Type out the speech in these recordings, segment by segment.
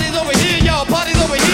party's over here, y'all. Party's over here.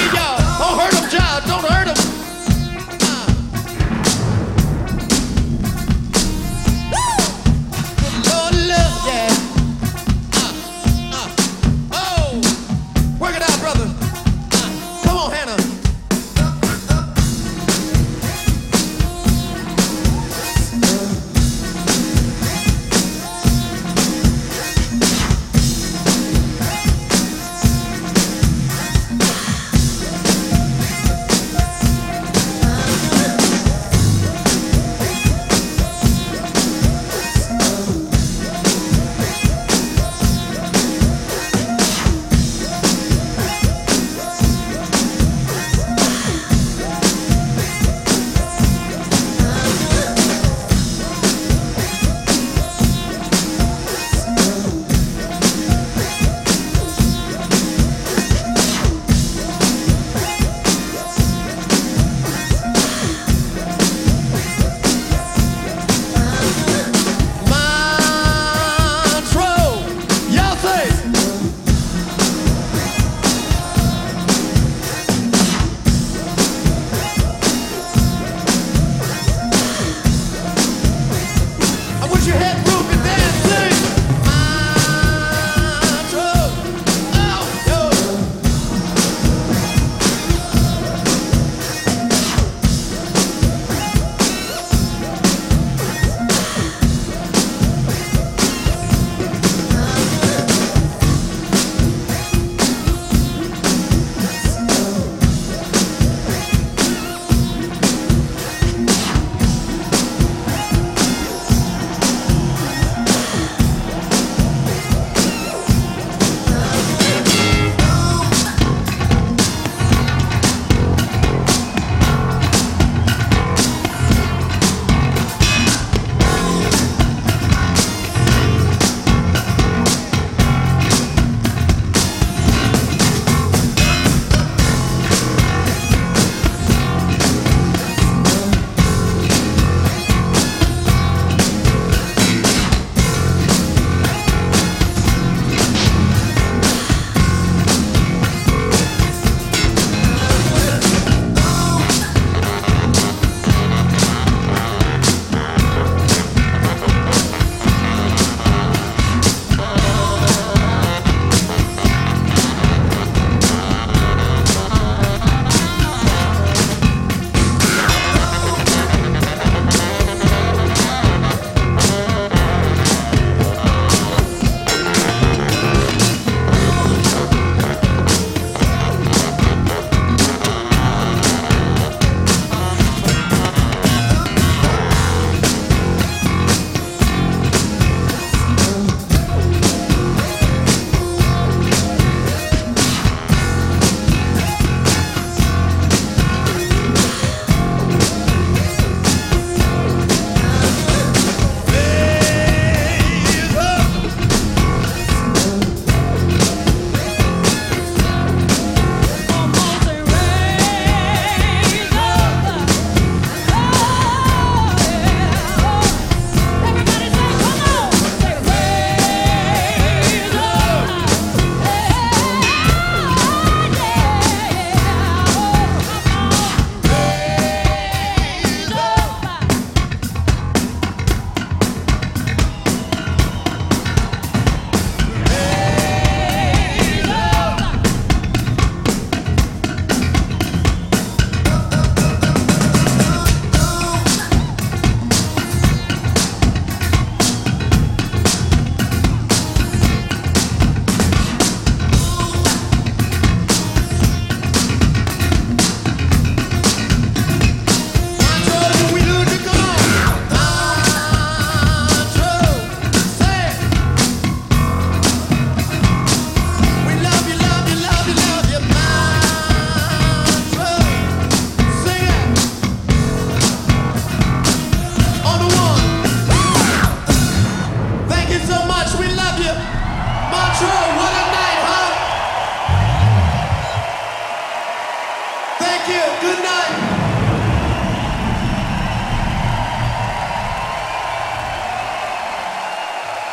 good night.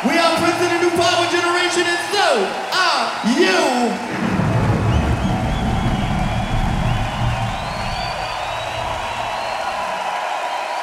We are Prince and, a new power generation, and so are you.